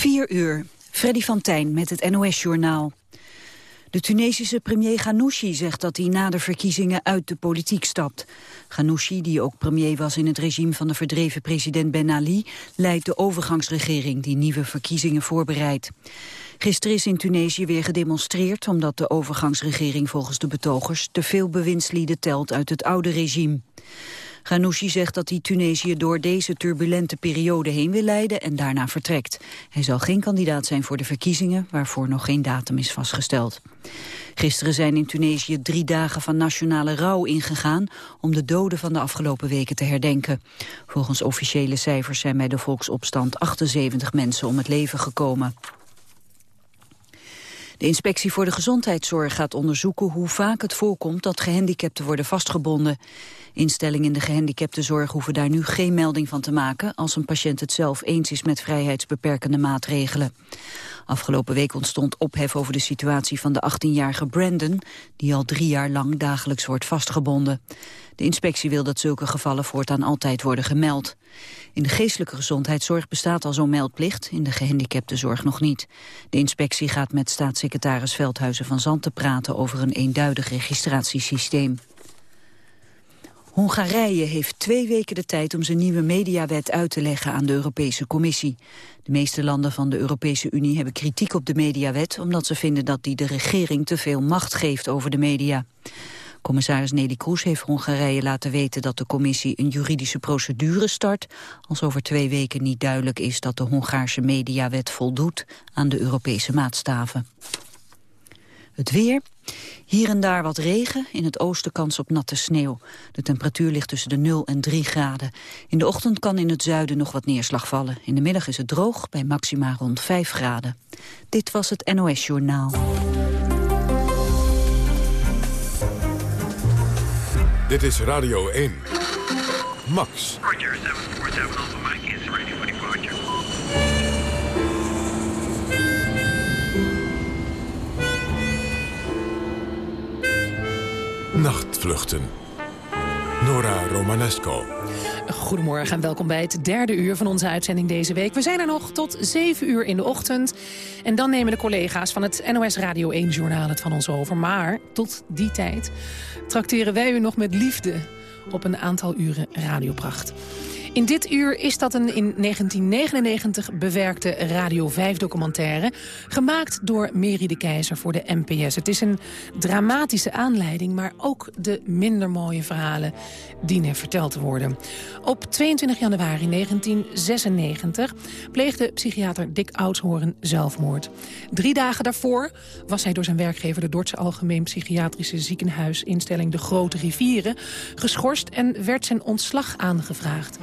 4 uur. Freddy van Tijn met het NOS-journaal. De Tunesische premier Ghanouchi zegt dat hij na de verkiezingen uit de politiek stapt. Ghanouchi, die ook premier was in het regime van de verdreven president Ben Ali, leidt de overgangsregering die nieuwe verkiezingen voorbereidt. Gisteren is in Tunesië weer gedemonstreerd omdat de overgangsregering volgens de betogers te veel bewindslieden telt uit het oude regime. Ghanouchi zegt dat hij Tunesië door deze turbulente periode heen wil leiden en daarna vertrekt. Hij zal geen kandidaat zijn voor de verkiezingen, waarvoor nog geen datum is vastgesteld. Gisteren zijn in Tunesië drie dagen van nationale rouw ingegaan om de doden van de afgelopen weken te herdenken. Volgens officiële cijfers zijn bij de volksopstand 78 mensen om het leven gekomen. De inspectie voor de gezondheidszorg gaat onderzoeken hoe vaak het voorkomt dat gehandicapten worden vastgebonden. Instellingen in de gehandicaptenzorg hoeven daar nu geen melding van te maken als een patiënt het zelf eens is met vrijheidsbeperkende maatregelen. Afgelopen week ontstond ophef over de situatie van de 18-jarige Brandon, die al drie jaar lang dagelijks wordt vastgebonden. De inspectie wil dat zulke gevallen voortaan altijd worden gemeld. In de geestelijke gezondheidszorg bestaat al zo'n meldplicht, in de gehandicaptenzorg nog niet. De inspectie gaat met staatssecretaris Veldhuizen van Zanten praten over een eenduidig registratiesysteem. Hongarije heeft twee weken de tijd om zijn nieuwe mediawet uit te leggen aan de Europese Commissie. De meeste landen van de Europese Unie hebben kritiek op de mediawet omdat ze vinden dat die de regering te veel macht geeft over de media. Commissaris Nelly Kroes heeft Hongarije laten weten dat de commissie een juridische procedure start als over twee weken niet duidelijk is dat de Hongaarse mediawet voldoet aan de Europese maatstaven. Het weer. Hier en daar wat regen, in het oosten kans op natte sneeuw. De temperatuur ligt tussen de 0 en 3 graden. In de ochtend kan in het zuiden nog wat neerslag vallen. In de middag is het droog, bij maxima rond 5 graden. Dit was het NOS Journaal. Dit is Radio 1. Max. Roger, 747 Mike is ready for departure. Nachtvluchten. Nora Romanesco. Goedemorgen en welkom bij het derde uur van onze uitzending deze week. We zijn er nog tot 7 uur in de ochtend. En dan nemen de collega's van het NOS Radio 1 Journaal het van ons over. Maar tot die tijd trakteren wij u nog met liefde op een aantal uren radiopracht. In dit uur is dat een in 1999 bewerkte Radio 5-documentaire... gemaakt door Mary de Keizer voor de NPS. Het is een dramatische aanleiding, maar ook de minder mooie verhalen dienen verteld te worden. Op 22 januari 1996 pleegde psychiater Dick Oudshoorn zelfmoord. Drie dagen daarvoor was hij door zijn werkgever... de Dordtse Algemeen Psychiatrische Ziekenhuisinstelling De Grote Rivieren... geschorst en werd zijn ontslag aangevraagd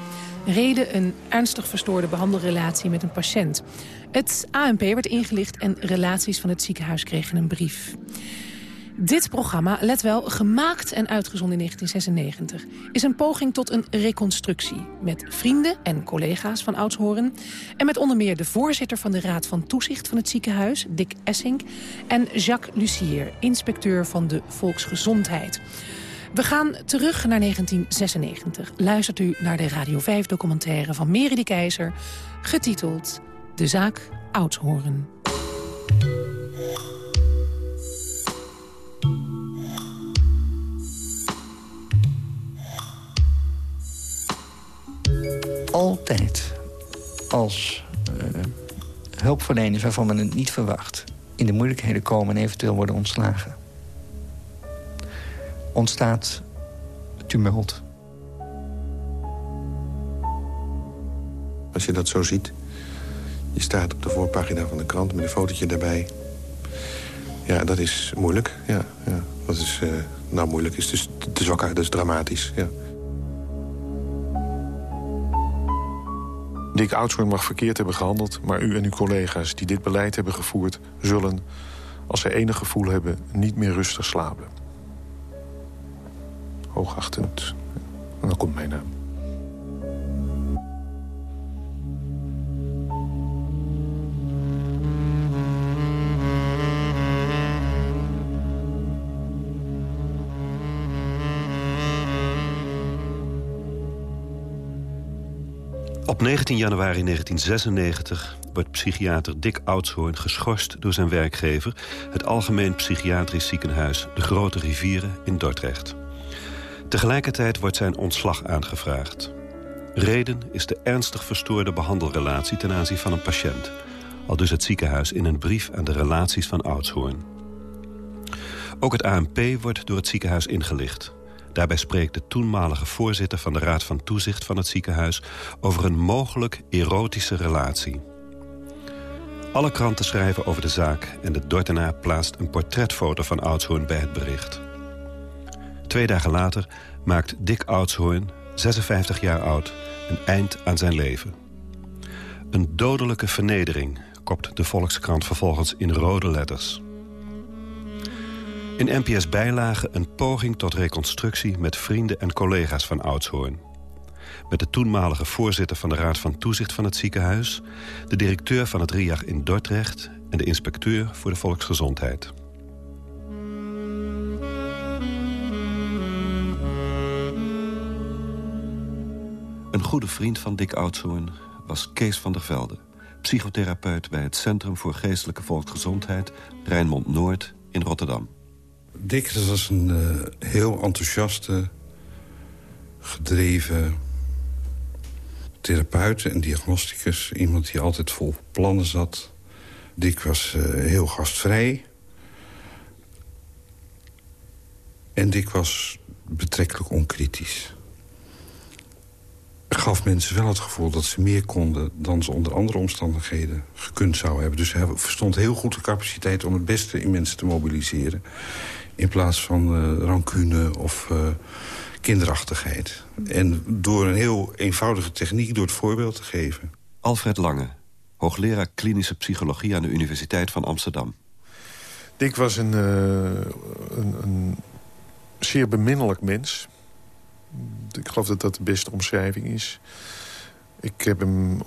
reden een ernstig verstoorde behandelrelatie met een patiënt. Het ANP werd ingelicht en relaties van het ziekenhuis kregen een brief. Dit programma, let wel, gemaakt en uitgezonden in 1996... is een poging tot een reconstructie... met vrienden en collega's van Oudshoorn... en met onder meer de voorzitter van de Raad van Toezicht van het ziekenhuis... Dick Essink, en Jacques Lucier, inspecteur van de Volksgezondheid. We gaan terug naar 1996. Luistert u naar de Radio 5-documentaire van Meri Keizer... getiteld De zaak Oudshoorn. Altijd als uh, hulpverleners waarvan men het niet verwacht... in de moeilijkheden komen en eventueel worden ontslagen ontstaat tumult. Als je dat zo ziet, je staat op de voorpagina van de krant met een fotootje daarbij. Ja, dat is moeilijk. Ja, ja. Dat is, uh, nou moeilijk is dus te zwak uit, dat is dramatisch. Ja. Dick Oudshoorn mag verkeerd hebben gehandeld... maar u en uw collega's die dit beleid hebben gevoerd... zullen, als zij enig gevoel hebben, niet meer rustig slapen En dan komt mijn naam. Op 19 januari 1996 wordt psychiater Dick Oudshoorn geschorst door zijn werkgever... het Algemeen Psychiatrisch Ziekenhuis De Grote Rivieren in Dordrecht. Tegelijkertijd wordt zijn ontslag aangevraagd. Reden is de ernstig verstoorde behandelrelatie ten aanzien van een patiënt. Al dus het ziekenhuis in een brief aan de relaties van Oudshoorn. Ook het ANP wordt door het ziekenhuis ingelicht. Daarbij spreekt de toenmalige voorzitter van de Raad van Toezicht van het ziekenhuis... over een mogelijk erotische relatie. Alle kranten schrijven over de zaak... en de Dordtenaar plaatst een portretfoto van Oudshoorn bij het bericht. Twee dagen later maakt Dick Oudshoorn, 56 jaar oud, een eind aan zijn leven. Een dodelijke vernedering, kopt de Volkskrant vervolgens in rode letters. In NPS Bijlage een poging tot reconstructie met vrienden en collega's van Oudshoorn. Met de toenmalige voorzitter van de Raad van Toezicht van het ziekenhuis... de directeur van het RIAG in Dordrecht... en de inspecteur voor de volksgezondheid. Een goede vriend van Dick Oudshoorn was Kees van der Velde... psychotherapeut bij het Centrum voor Geestelijke Volksgezondheid... Rijnmond Noord in Rotterdam. Dick was een uh, heel enthousiaste, gedreven therapeut en diagnosticus. Iemand die altijd vol plannen zat. Dick was uh, heel gastvrij. En Dick was betrekkelijk onkritisch. Gaf mensen wel het gevoel dat ze meer konden... dan ze onder andere omstandigheden gekund zouden hebben. Dus hij verstond heel goed de capaciteit om het beste in mensen te mobiliseren. In plaats van uh, rancune of uh, kinderachtigheid. En door een heel eenvoudige techniek, door het voorbeeld te geven. Alfred Lange, hoogleraar klinische psychologie aan de Universiteit van Amsterdam. Dick was een, uh, een, een zeer beminnelijk mens. Ik geloof dat dat de beste omschrijving is. Ik heb hem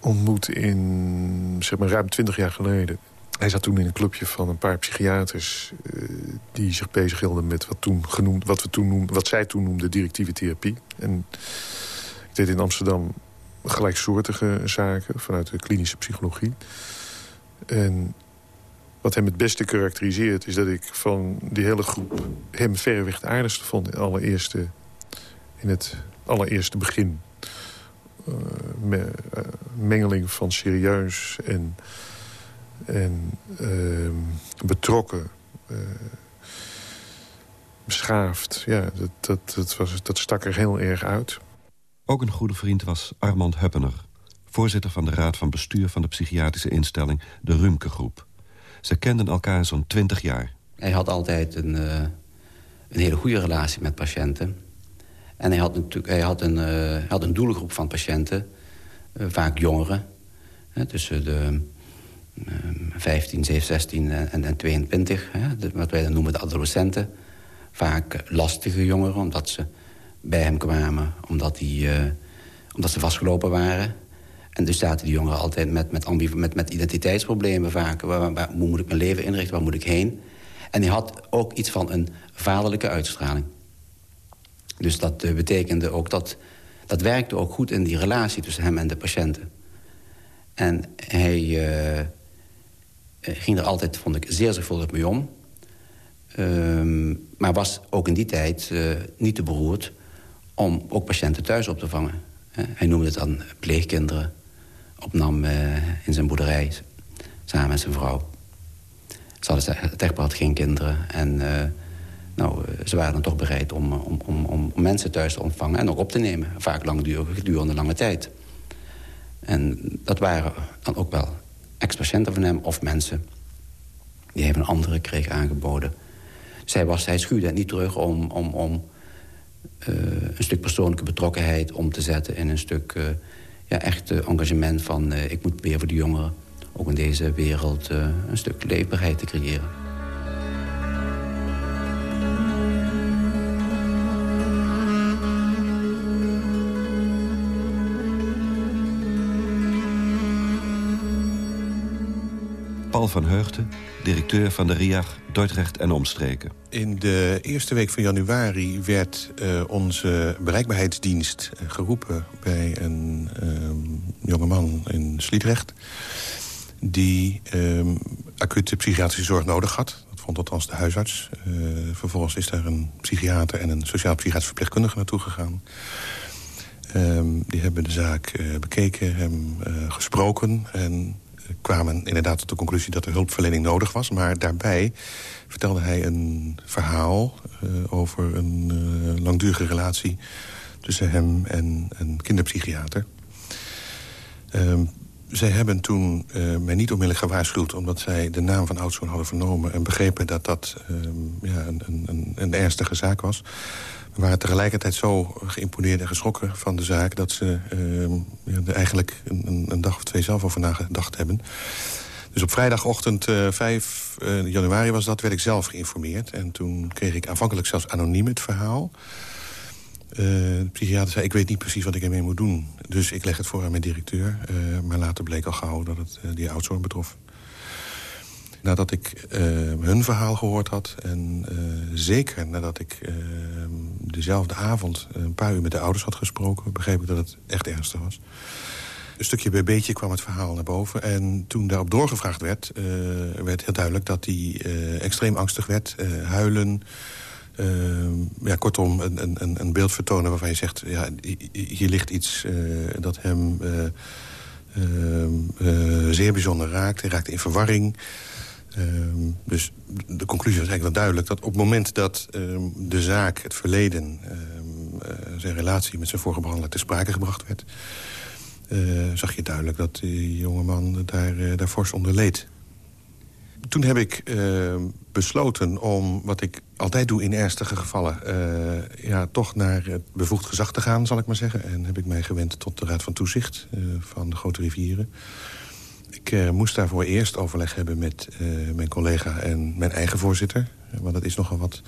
ontmoet in zeg maar, ruim twintig jaar geleden. Hij zat toen in een clubje van een paar psychiaters... Uh, die zich bezighielden met wat, toen genoemd, wat, we toen noemden, wat zij toen noemden directieve therapie. En ik deed in Amsterdam gelijksoortige zaken vanuit de klinische psychologie. En wat hem het beste karakteriseert... is dat ik van die hele groep hem verreweg het aardigste vond... in, allereerste, in het allereerste begin. Uh, me, mengeling van serieus en en uh, betrokken, uh, beschaafd. Ja, dat, dat, dat, was, dat stak er heel erg uit. Ook een goede vriend was Armand Huppener... voorzitter van de Raad van Bestuur van de psychiatrische instelling... de Rumke Groep. Ze kenden elkaar zo'n twintig jaar. Hij had altijd een, uh, een hele goede relatie met patiënten. En hij had, natuurlijk, hij had, een, hij had een doelgroep van patiënten, vaak jongeren... tussen de 15, 16 en, en 22, hè, wat wij dan noemen de adolescenten. Vaak lastige jongeren, omdat ze bij hem kwamen, omdat, die, omdat ze vastgelopen waren. En dus zaten die jongeren altijd met, met, met, identiteitsproblemen vaak. Waar, moet ik mijn leven inrichten, waar moet ik heen? En hij had ook iets van een vaderlijke uitstraling. Dus dat uh, betekende ook dat... dat werkte ook goed in die relatie tussen hem en de patiënten. En hij... Uh, eh, ging er altijd, vond ik, zeer zorgvuldig mee om. Uh, maar was ook in die tijd niet te beroerd om ook patiënten thuis op te vangen. Hij noemde het dan pleegkinderen. Opnam in zijn boerderij samen met zijn vrouw. Ze hadden, het had geen kinderen. En nou, ze waren dan toch bereid om, om, om, om, mensen thuis te ontvangen... en ook op te nemen. Vaak langdurig, gedurende lange tijd. En dat waren dan ook wel ex-patiënten van hem of mensen die hij een andere kreeg aangeboden. Zij, was, hij schuwde het niet terug om, om, om een stuk persoonlijke betrokkenheid om te zetten... in een stuk ja, echt engagement van uh, ik moet weer voor de jongeren... ook in deze wereld een stuk leefbaarheid te creëren. Van Heugten, directeur van de RIAG Dordrecht en omstreken. In de eerste week van januari werd uh, onze bereikbaarheidsdienst uh, geroepen... bij een uh, jongeman in Sliedrecht... die ehm, acute psychiatrische zorg nodig had. Dat vond althans de huisarts. Eh, vervolgens is daar een psychiater en een sociaal-psychiatrisch verpleegkundige naartoe gegaan. Um, die hebben de zaak bekeken, hem gesproken... en kwamen inderdaad tot de conclusie dat er hulpverlening nodig was. Maar daarbij vertelde hij een verhaal uh, over een langdurige relatie... tussen hem en een kinderpsychiater. Um, zij hebben toen uh, mij niet onmiddellijk gewaarschuwd... omdat zij de naam van oudzoon hadden vernomen... en begrepen dat dat um, ja, een, een, een, ernstige zaak was. We waren tegelijkertijd zo geïmponeerd en geschrokken van de zaak... dat ze uh, ja, er eigenlijk een, een, dag of twee zelf over nagedacht hebben. Dus op vrijdagochtend uh, 5 januari was dat, werd ik zelf geïnformeerd. En toen kreeg ik aanvankelijk zelfs anoniem het verhaal... Uh, de psychiater zei, ik weet niet precies wat ik ermee moet doen. Dus ik leg het voor aan mijn directeur. Uh, maar later bleek al gauw dat het uh, die oudzorg betrof. Nadat ik hun verhaal gehoord had... en zeker nadat ik dezelfde avond een paar uur met de ouders had gesproken... begreep ik dat het echt ernstig was. Een stukje bij beetje kwam het verhaal naar boven. En toen daarop doorgevraagd werd, werd heel duidelijk dat hij extreem angstig werd. huilen, ja, kortom, een, een, een beeld vertonen waarvan je zegt... Ja, hier ligt iets uh, dat hem uh, zeer bijzonder raakt. Hij raakt in verwarring. Ehm, dus de conclusie was eigenlijk wel duidelijk... dat op het moment dat ehm, de zaak, het verleden... Ehm, zijn relatie met zijn vorige behandelaar te sprake gebracht werd... zag je duidelijk dat die jongeman daar, daar fors onder leed toen heb ik besloten om, wat ik altijd doe in ernstige gevallen... Uh, ja, toch naar het bevoegd gezag te gaan, zal ik maar zeggen. En heb ik mij gewend tot de Raad van Toezicht uh, van de Grote Rivieren. Ik moest daarvoor eerst overleg hebben met mijn collega en mijn eigen voorzitter. want dat is nogal wat,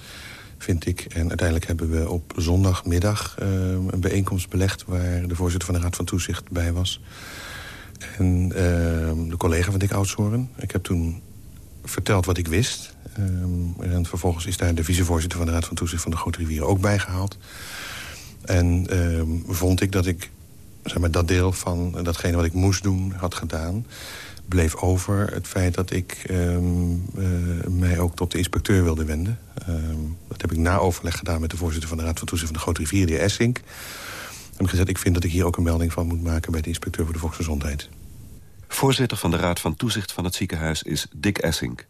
vind ik. En uiteindelijk hebben we op zondagmiddag een bijeenkomst belegd... waar de voorzitter van de Raad van Toezicht bij was... En de collega van Dick Oudshoorn. Ik heb toen verteld wat ik wist. Um, en vervolgens is daar de vicevoorzitter van de Raad van Toezicht van de Grote Rivieren ook bijgehaald. En um, vond ik dat ik zeg maar, dat deel van datgene wat ik moest doen had gedaan bleef over het feit dat ik um, uh, mij ook tot de inspecteur wilde wenden. Dat heb ik na overleg gedaan met de voorzitter van de Raad van Toezicht van de Grote Rivier, de heer Essink. En gezegd, ik vind dat ik hier ook een melding van moet maken bij de inspecteur voor de volksgezondheid. Voorzitter van de Raad van Toezicht van het ziekenhuis is Dick Essink.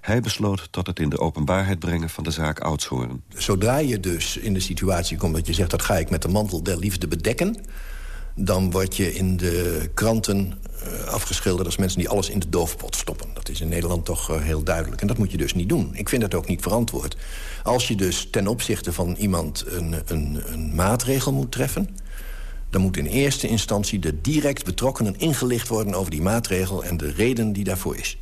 Hij besloot tot het in de openbaarheid brengen van de zaak Oudshoorn. Zodra je dus in de situatie komt dat je zegt... dat ga ik met de mantel der liefde bedekken... dan word je in de kranten uh, afgeschilderd als mensen die alles in de doofpot stoppen. Dat is in Nederland toch uh, heel duidelijk. En dat moet je dus niet doen. Ik vind dat ook niet verantwoord. Als je dus ten opzichte van iemand een, een, een maatregel moet treffen dan moet in eerste instantie de direct betrokkenen ingelicht worden... over die maatregel en de reden die daarvoor is.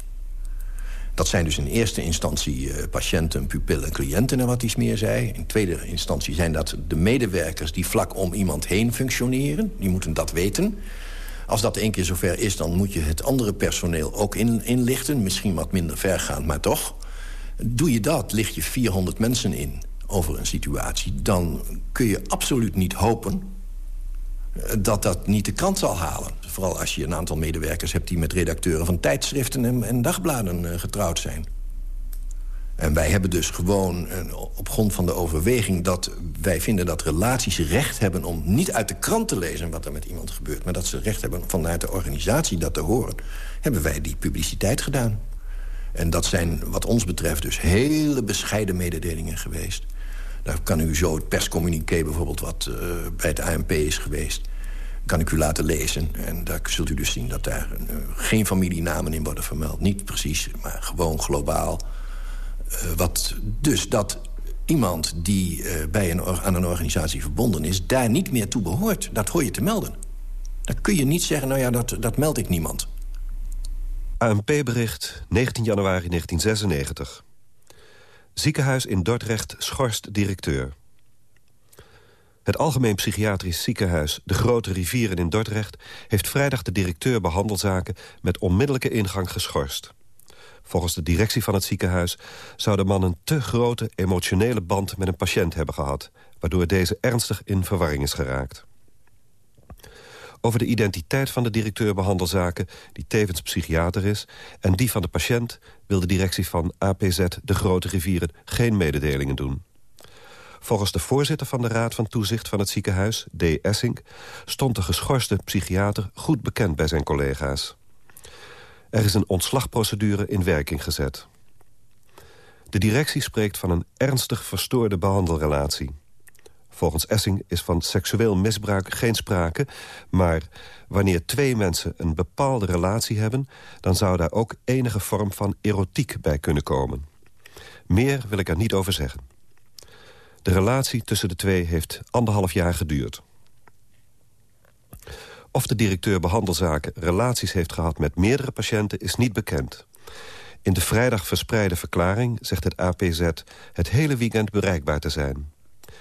Dat zijn dus in eerste instantie uh, patiënten, pupillen, cliënten en wat iets meer zei. In tweede instantie zijn dat de medewerkers die vlak om iemand heen functioneren. Die moeten dat weten. Als dat één keer zover is, dan moet je het andere personeel ook in, inlichten. Misschien wat minder vergaand, maar toch. Doe je dat, licht je 400 mensen in over een situatie... dan kun je absoluut niet hopen dat dat niet de krant zal halen. Vooral als je een aantal medewerkers hebt... die met redacteuren van tijdschriften en, en dagbladen uh, getrouwd zijn. En wij hebben dus gewoon op grond van de overweging... dat wij vinden dat relaties recht hebben om niet uit de krant te lezen... wat er met iemand gebeurt, maar dat ze recht hebben vanuit de organisatie dat te horen... hebben wij die publiciteit gedaan. En dat zijn wat ons betreft dus hele bescheiden mededelingen geweest. Daar kan u zo het perscommuniqué bijvoorbeeld wat uh, bij het ANP is geweest kan ik u laten lezen. En daar zult u dus zien dat daar uh, geen familienamen in worden vermeld. Niet precies, maar gewoon globaal. Uh, wat dus dat iemand die bij een aan een organisatie verbonden is... daar niet meer toe behoort. Dat hoor je te melden. Dan kun je niet zeggen, nou ja, dat, dat meld ik niemand. ANP-bericht, 19 januari 1996. Ziekenhuis in Dordrecht schorst directeur. Het Algemeen Psychiatrisch Ziekenhuis De Grote Rivieren in Dordrecht... heeft vrijdag de directeur behandelzaken met onmiddellijke ingang geschorst. Volgens de directie van het ziekenhuis zou de man een te grote emotionele band met een patiënt hebben gehad, waardoor deze ernstig in verwarring is geraakt. Over de identiteit van de directeur behandelzaken, die tevens psychiater is, en die van de patiënt wil de directie van APZ de Grote Rivieren geen mededelingen doen. Volgens de voorzitter van de Raad van Toezicht van het ziekenhuis, D. Essink... stond de geschorste psychiater goed bekend bij zijn collega's. Er is een ontslagprocedure in werking gezet. De directie spreekt van een ernstig verstoorde behandelrelatie. Volgens Essing is van seksueel misbruik geen sprake... maar wanneer twee mensen een bepaalde relatie hebben... dan zou daar ook enige vorm van erotiek bij kunnen komen. Meer wil ik er niet over zeggen. De relatie tussen de twee heeft anderhalf jaar geduurd. Of de directeur behandelzaken relaties heeft gehad met meerdere patiënten is niet bekend. In de vrijdag verspreide verklaring zegt het APZ het hele weekend bereikbaar te zijn.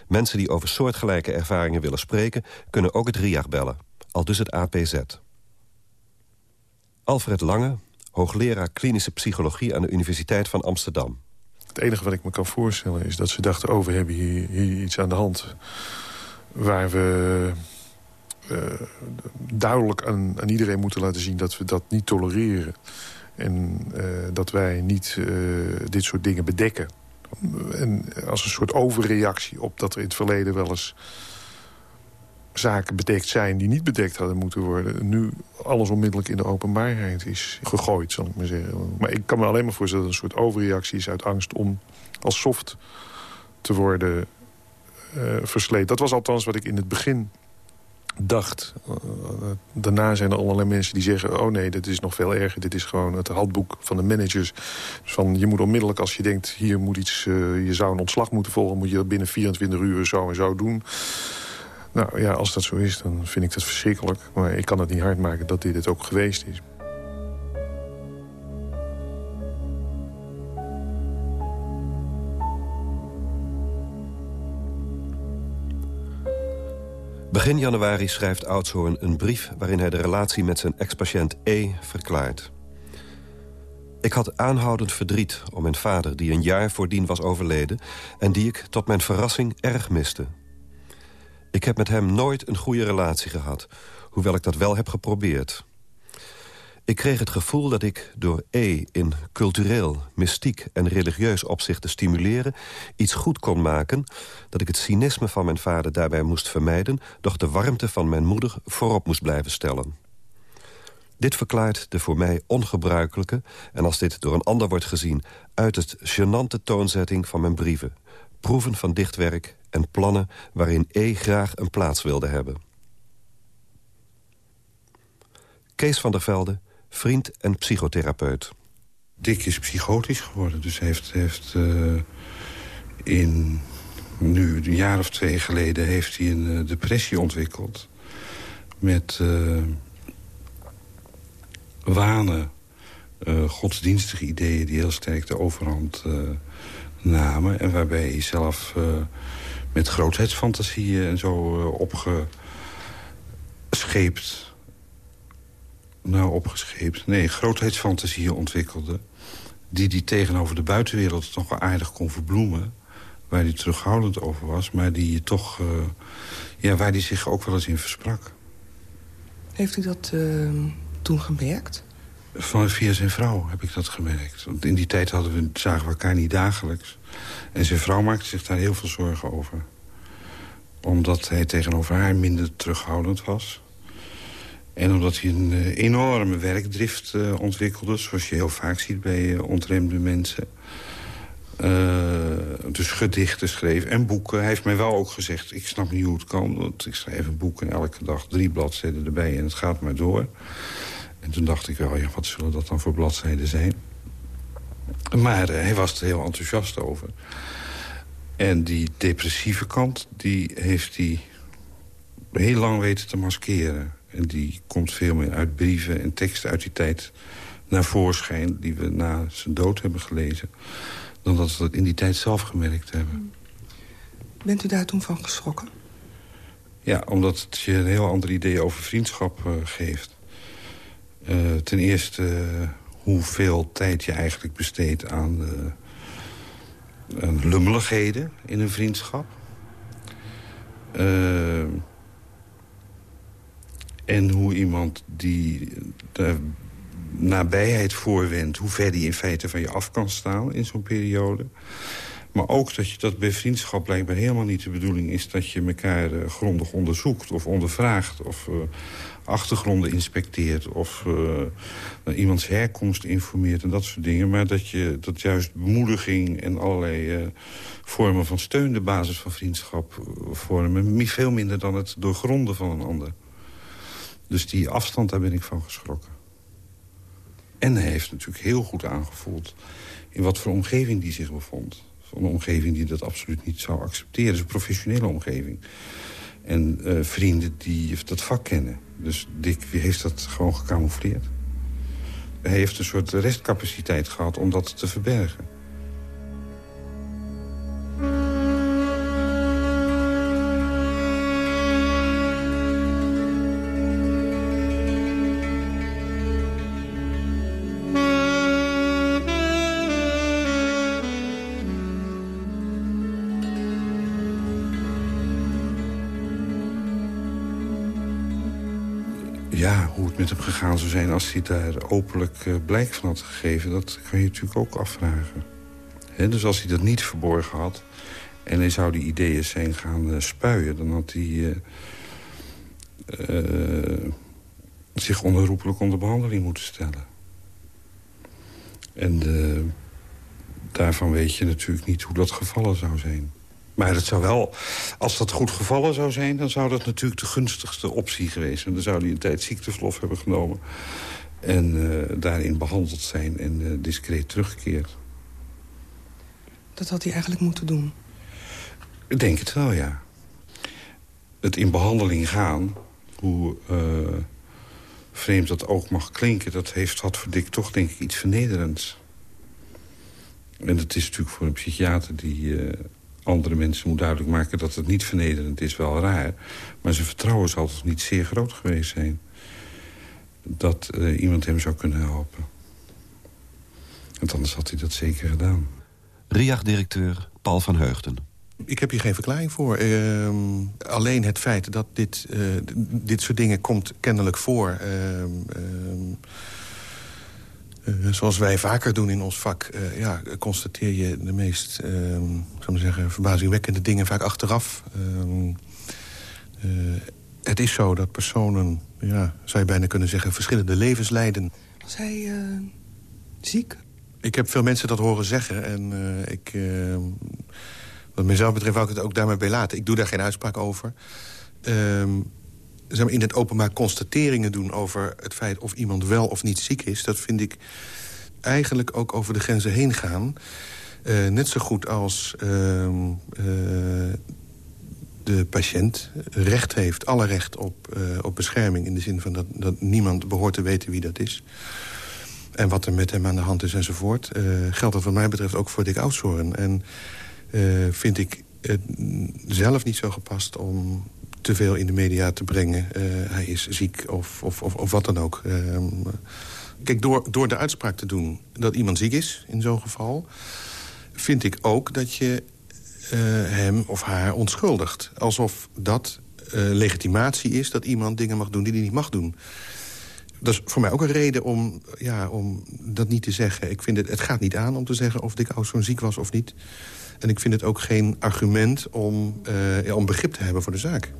Mensen die over soortgelijke ervaringen willen spreken... kunnen ook het RIAG bellen, al dus het APZ. Alfred Lange, hoogleraar klinische psychologie... aan de Universiteit van Amsterdam. Het enige wat ik me kan voorstellen is dat ze dachten... oh, we hebben hier, iets aan de hand waar we uh, duidelijk aan, iedereen moeten laten zien... dat we dat niet tolereren. En uh, dat wij niet uh, dit soort dingen bedekken. En als een soort overreactie op dat er in het verleden wel eens zaken bedekt zijn die niet bedekt hadden moeten worden. Nu alles onmiddellijk in de openbaarheid is gegooid, zal ik maar zeggen. Maar ik kan me alleen maar voorstellen dat een soort overreactie is uit angst om als soft te worden uh, versleten. Dat was althans wat ik in het begin dacht. daarna zijn er allerlei mensen die zeggen... oh nee, dit is nog veel erger. Dit is gewoon het handboek van de managers. Dus van, je moet onmiddellijk, als je denkt... hier moet iets, uh, je zou een ontslag moeten volgen... moet je dat binnen 24 uur zo en zo doen. Nou ja, als dat zo is, dan vind ik dat verschrikkelijk. Maar ik kan het niet hard maken dat dit het ook geweest is. Begin januari schrijft Oudshoorn een brief... waarin hij de relatie met zijn ex-patiënt E verklaart. Ik had aanhoudend verdriet om mijn vader... die een jaar voordien was overleden... en die ik tot mijn verrassing erg miste. Ik heb met hem nooit een goede relatie gehad... hoewel ik dat wel heb geprobeerd. Ik kreeg het gevoel dat ik door E in cultureel, mystiek en religieus opzicht te stimuleren... iets goed kon maken, dat ik het cynisme van mijn vader daarbij moest vermijden... doch de warmte van mijn moeder voorop moest blijven stellen. Dit verklaart de voor mij ongebruikelijke... en als dit door een ander wordt gezien... uit het gênante toonzetting van mijn brieven. Proeven van dichtwerk en plannen waarin E graag een plaats wilde hebben. Kees van der Velde, vriend en psychotherapeut. Dick is psychotisch geworden, dus heeft, heeft uh, in nu een jaar of twee geleden... heeft hij een uh, depressie ontwikkeld met uh, wanen, godsdienstige ideeën... die heel sterk de overhand namen en waarbij hij zelf met grootheidsfantasieën en zo opgescheept nou opgescheept... nee, grootheidsfantasieën ontwikkelde... die die tegenover de buitenwereld nog wel aardig kon verbloemen... waar hij terughoudend over was... maar die je toch, uh, ja, waar hij zich ook wel eens in versprak. Heeft u dat uh, toen gemerkt? Van, via zijn vrouw heb ik dat gemerkt. Want in die tijd hadden we, zagen we elkaar niet dagelijks. En zijn vrouw maakte zich daar heel veel zorgen over. Omdat hij tegenover haar minder terughoudend was... En omdat hij een uh, enorme werkdrift uh, ontwikkelde... zoals je heel vaak ziet bij uh, ontremde mensen. dus gedichten schreef en boeken. Hij heeft mij wel ook gezegd, ik snap niet hoe het kan. Want ik schrijf een boek en elke dag drie bladzijden erbij... en het gaat maar door. En toen dacht ik, wel, ja, wat zullen dat dan voor bladzijden zijn? Maar hij was er heel enthousiast over. En die depressieve kant, die heeft hij heel lang weten te maskeren. En die komt veel meer uit brieven en teksten uit die tijd naar voorschijn... die we na zijn dood hebben gelezen... dan dat we dat in die tijd zelf gemerkt hebben. Bent u daar toen van geschrokken? Ja, omdat het je een heel ander idee over vriendschap uh, geeft. Uh, ten eerste uh, hoeveel tijd je eigenlijk besteedt aan, uh, aan lummeligheden in een vriendschap. En hoe iemand die nabijheid voorwendt... hoe ver die in feite van je af kan staan in zo'n periode. Maar ook dat je dat bij vriendschap blijkbaar helemaal niet de bedoeling is... dat je elkaar uh, grondig onderzoekt of ondervraagt... of uh, achtergronden inspecteert of uh, iemands herkomst informeert en dat soort dingen. Maar dat, je, dat juist bemoediging en allerlei vormen van steun... de basis van vriendschap vormen. Veel minder dan het doorgronden van een ander. Dus die afstand, daar ben ik van geschrokken. En hij heeft natuurlijk heel goed aangevoeld... in wat voor omgeving die zich bevond. Van een omgeving die dat absoluut niet zou accepteren. Dus een professionele omgeving. En uh, vrienden die dat vak kennen. Dus Dick heeft dat gewoon gecamoufleerd. Hij heeft een soort restcapaciteit gehad om dat te verbergen. Met hem gegaan zou zijn als hij daar openlijk uh, blijk van had gegeven... dat kan je natuurlijk ook afvragen. Dus als hij dat niet verborgen had... en hij zou die ideeën zijn gaan uh, spuien... dan had hij uh, zich onherroepelijk onder behandeling moeten stellen. En daarvan weet je natuurlijk niet hoe dat gevallen zou zijn. Maar het zou wel, als dat goed gevallen zou zijn... dan zou dat natuurlijk de gunstigste optie geweest zijn. Dan zou hij een tijd ziekteverlof hebben genomen... en uh, daarin behandeld zijn en uh, discreet teruggekeerd. Dat had hij eigenlijk moeten doen? Ik denk het wel, ja. Het in behandeling gaan, hoe uh, vreemd dat ook mag klinken... dat heeft, had voor Dick toch, denk ik, iets vernederends. En dat is natuurlijk voor een psychiater die andere mensen moet duidelijk maken dat het niet vernederend is, wel raar. Maar zijn vertrouwen zal toch niet zeer groot geweest zijn. Dat uh, iemand hem zou kunnen helpen. Want anders had hij dat zeker gedaan. RIAG-directeur Paul van Heugden. Ik heb hier geen verklaring voor. Uh, alleen het feit dat dit, uh, dit soort dingen komt kennelijk voor... Uh, uh, zoals wij vaker doen in ons vak, uh, ja, constateer je de meest uh, zeggen, verbazingwekkende dingen vaak achteraf. Ehm, eh, het is zo dat personen, ja, zou je bijna kunnen zeggen, verschillende levens leiden. Was hij ziek? Ik heb veel mensen dat horen zeggen en ik... wat mezelf betreft wou ik het ook daarmee bij laten. Ik doe daar geen uitspraak over. Ehm, zeg in het openbaar constateringen doen over het feit of iemand wel of niet ziek is... dat vind ik eigenlijk ook over de grenzen heen gaan. Uh, net zo goed als uh, uh, de patiënt recht heeft, alle recht op, eh, op bescherming... in de zin van dat, dat niemand behoort te weten wie dat is. En wat er met hem aan de hand is enzovoort. Eh, geldt dat wat mij betreft ook voor Dick Oudshoorn. En vind ik het zelf niet zo gepast om te veel in de media te brengen. Uh, hij is ziek of, of, of, of wat dan ook. Uh, kijk, door, door de uitspraak te doen dat iemand ziek is in zo'n geval... vind ik ook dat je uh, hem of haar onschuldigt. Alsof dat legitimatie is dat iemand dingen mag doen die hij niet mag doen. Dat is voor mij ook een reden om, ja, om dat niet te zeggen. Ik vind het, het gaat niet aan om te zeggen of Dick zo'n ziek was of niet. En ik vind het ook geen argument om, om begrip te hebben voor de zaak.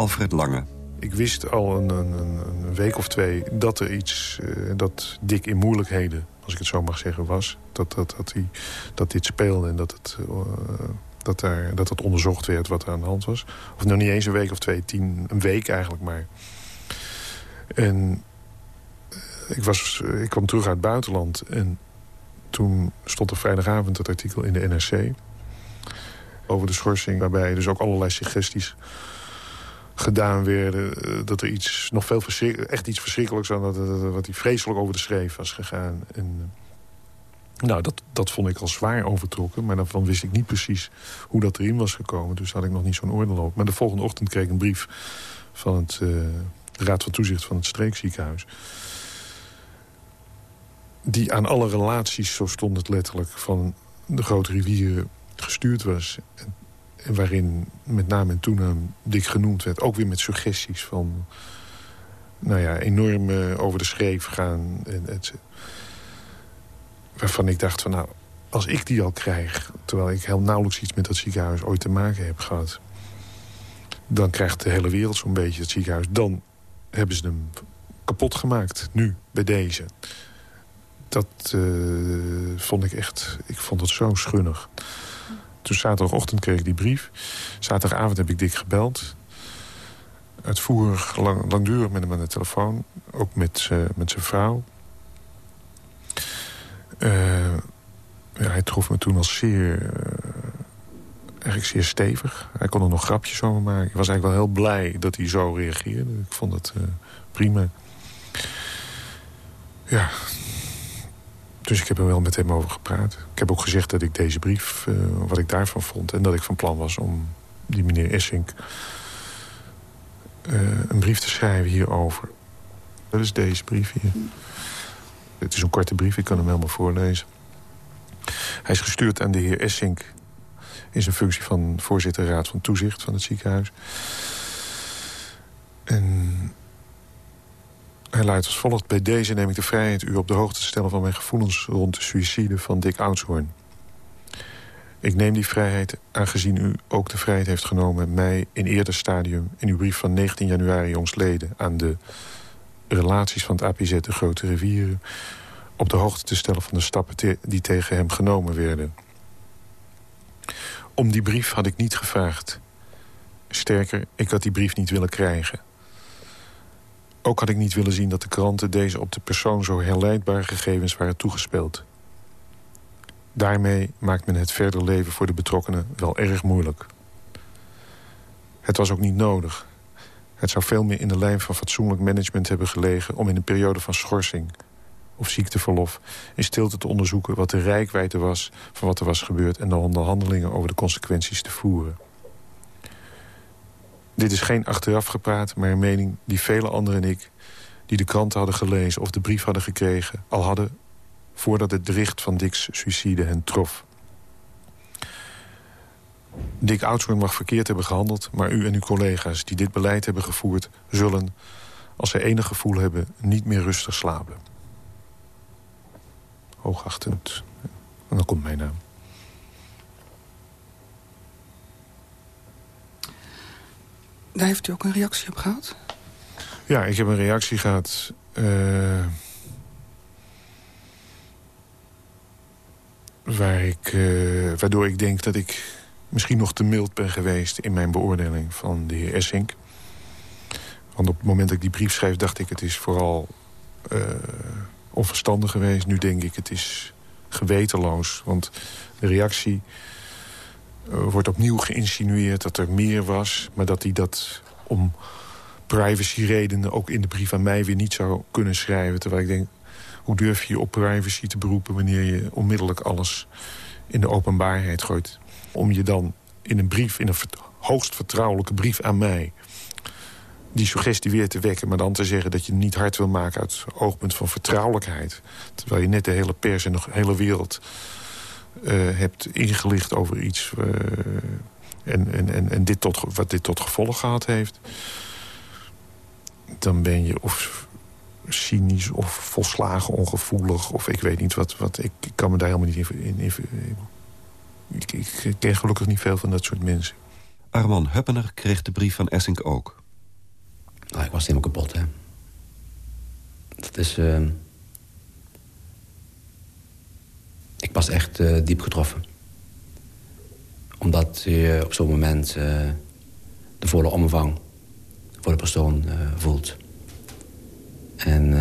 Alfred Lange. Ik wist al een, een, een week of twee dat er iets, uh, dat dik in moeilijkheden, als ik het zo mag zeggen, was. Dat, dat, dat, die, dat dit speelde en dat het, uh, dat, daar, dat het onderzocht werd wat er aan de hand was. Of nog niet eens een week of twee, tien, een week eigenlijk maar. En uh, ik, was, ik kwam terug uit het buitenland en toen stond er vrijdagavond het artikel in de NRC... over de schorsing, waarbij dus ook allerlei suggesties gedaan werden. Dat er iets, nog veel echt iets verschrikkelijks aan... Dat, wat hij vreselijk over de schreef was gegaan. En, Nou, dat, dat vond ik al zwaar overtrokken. Maar daarvan wist ik niet precies hoe dat erin was gekomen. Dus had ik nog niet zo'n oordeel op. Maar de volgende ochtend kreeg ik een brief van het uh, Raad van Toezicht van het streekziekenhuis. Die aan alle relaties, zo stond het letterlijk, van de grote rivieren gestuurd was. Waarin met naam en toenaam dik genoemd werd. Ook weer met suggesties van nou ja, enorm over de schreef gaan. En, et waarvan ik dacht van nou, als ik die al krijg... terwijl ik heel nauwelijks iets met dat ziekenhuis ooit te maken heb gehad... dan krijgt de hele wereld zo'n beetje het ziekenhuis. Dan hebben ze hem kapot gemaakt, nu, bij deze. Dat uh, vond ik echt, ik vond het zo schunnig. Toen zaterdagochtend kreeg ik die brief. Zaterdagavond heb ik dik gebeld. Uitvoerig, lang, langdurig met hem aan de telefoon. Ook met, met zijn vrouw. Ja, hij trof me toen als zeer, uh, eigenlijk zeer stevig. Hij kon er nog grapjes over maken. Ik was eigenlijk wel heel blij dat hij zo reageerde. Ik vond het uh, prima. Ja, dus ik heb er wel met hem over gepraat. Ik heb ook gezegd dat ik deze brief, wat ik daarvan vond... en dat ik van plan was om die meneer Essink... een brief te schrijven hierover. Dat is deze brief hier. Het is een korte brief, ik kan hem helemaal voorlezen. Hij is gestuurd aan de heer Essink... in zijn functie van voorzitter raad van toezicht van het ziekenhuis. En hij luidt als volgt. Bij deze neem ik de vrijheid u op de hoogte te stellen... van mijn gevoelens rond de suïcide van Dick Oudshoorn. Ik neem die vrijheid aangezien u ook de vrijheid heeft genomen... mij in eerder stadium in uw brief van 19 januari jongstleden... aan de relaties van het APZ de Grote Rivieren... op de hoogte te stellen van de stappen die tegen hem genomen werden. Om die brief had ik niet gevraagd. Sterker, ik had die brief niet willen krijgen. Ook had ik niet willen zien dat de kranten deze op de persoon zo herleidbare gegevens waren toegespeeld. Daarmee maakt men het verder leven voor de betrokkenen wel erg moeilijk. Het was ook niet nodig. Het zou veel meer in de lijn van fatsoenlijk management hebben gelegen... om in een periode van schorsing of ziekteverlof... in stilte te onderzoeken wat de rijkwijde was van wat er was gebeurd... en de onderhandelingen over de consequenties te voeren. Dit is geen achteraf gepraat, maar een mening die vele anderen en ik... die de kranten hadden gelezen of de brief hadden gekregen... al hadden voordat het bericht van Dick's suïcide hen trof. Dick Oudshoorn mag verkeerd hebben gehandeld... maar u en uw collega's die dit beleid hebben gevoerd... zullen, als ze enig gevoel hebben, niet meer rustig slapen. Hoogachtend. En dan komt mijn naam. Daar heeft u ook een reactie op gehad? Ja, ik heb een reactie gehad... Uh, waar ik, uh, waardoor ik denk dat ik misschien nog te mild ben geweest... in mijn beoordeling van de heer Essink. Want op het moment dat ik die brief schreef, dacht ik... het is vooral uh, onverstandig geweest. Nu denk ik, het is gewetenloos. Want de reactie wordt opnieuw geïnsinueerd dat er meer was... maar dat hij dat om privacyredenen ook in de brief aan mij weer niet zou kunnen schrijven. Terwijl ik denk, hoe durf je op privacy te beroepen... wanneer je onmiddellijk alles in de openbaarheid gooit om je dan in een brief, in een hoogst vertrouwelijke brief aan mij... die suggestie weer te wekken, maar dan te zeggen dat je niet hard wil maken... uit oogpunt van vertrouwelijkheid. Terwijl je net de hele pers en de hele wereld hebt ingelicht over iets... Uh, en, en, en, en dit tot, wat dit tot gevolg gehad heeft... dan ben je of cynisch of volslagen ongevoelig... of ik weet niet wat. wat ik, ik kan me daar helemaal niet in, in, in ik, ik ken gelukkig niet veel van dat soort mensen. Arman Huppener kreeg de brief van Essink ook. Nou, ik was helemaal kapot, hè. Dat is... Uh... Ik was echt uh, diep getroffen. Omdat je op zo'n moment uh, de volle omvang voor de persoon voelt. En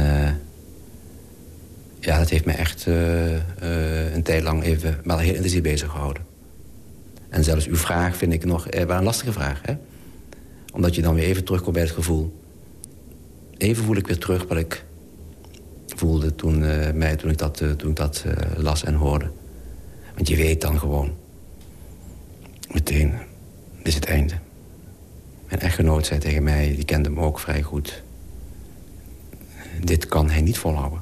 ja, dat heeft me echt een tijd lang even wel heel intensief bezig gehouden. En zelfs uw vraag vind ik nog wel een lastige vraag. Hè? Omdat je dan weer even terugkomt bij het gevoel. Even voel ik weer terug wat ik voelde toen, mij, toen ik dat, toen ik dat las en hoorde. Want je weet dan gewoon... meteen, dit is het einde. Mijn echtgenoot zei tegen mij, die kende hem ook vrij goed... dit kan hij niet volhouden.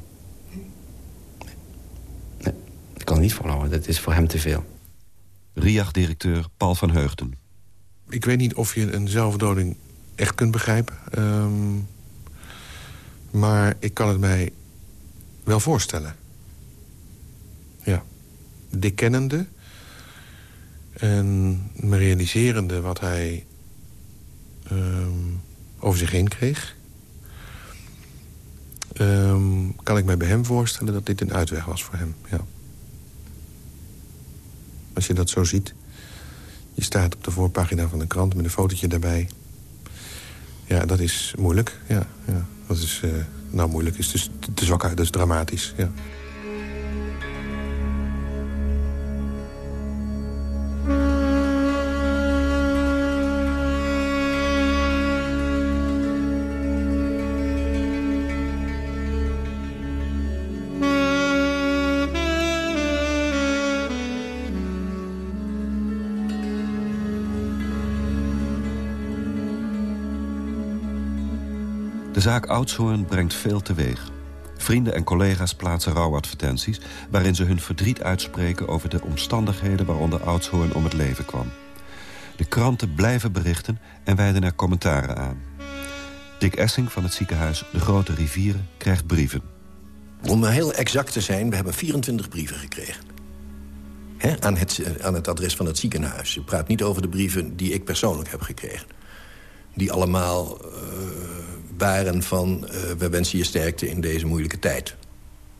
Nee, dat kan hij niet volhouden. Dat is voor hem te veel. RIAG-directeur Paul van Heugden. Ik weet niet of je een zelfdoding echt kunt begrijpen. Ehm, maar ik kan het mij wel voorstellen. Ja. De kennende en me realiserende wat hij Ehm, over zich heen kreeg... Ehm, kan ik mij bij hem voorstellen dat dit een uitweg was voor hem. Ja. Als je dat zo ziet... je staat op de voorpagina van de krant met een fotootje daarbij... ja, dat is moeilijk. Ja, ja. Dat is, uh, nou, moeilijk is dus te zwak uit, dat is dramatisch. Ja. Zaak Oudshoorn brengt veel teweeg. Vrienden en collega's plaatsen rouwadvertenties... waarin ze hun verdriet uitspreken over de omstandigheden... waaronder Oudshoorn om het leven kwam. De kranten blijven berichten en wijden er commentaren aan. Dick Essing van het ziekenhuis De Grote Rivieren krijgt brieven. Om heel exact te zijn, we hebben 24 brieven gekregen. aan, het, aan het adres van het ziekenhuis. Je praat niet over de brieven die ik persoonlijk heb gekregen. Die allemaal... Uh, waren van... Uh, we wensen je sterkte in deze moeilijke tijd.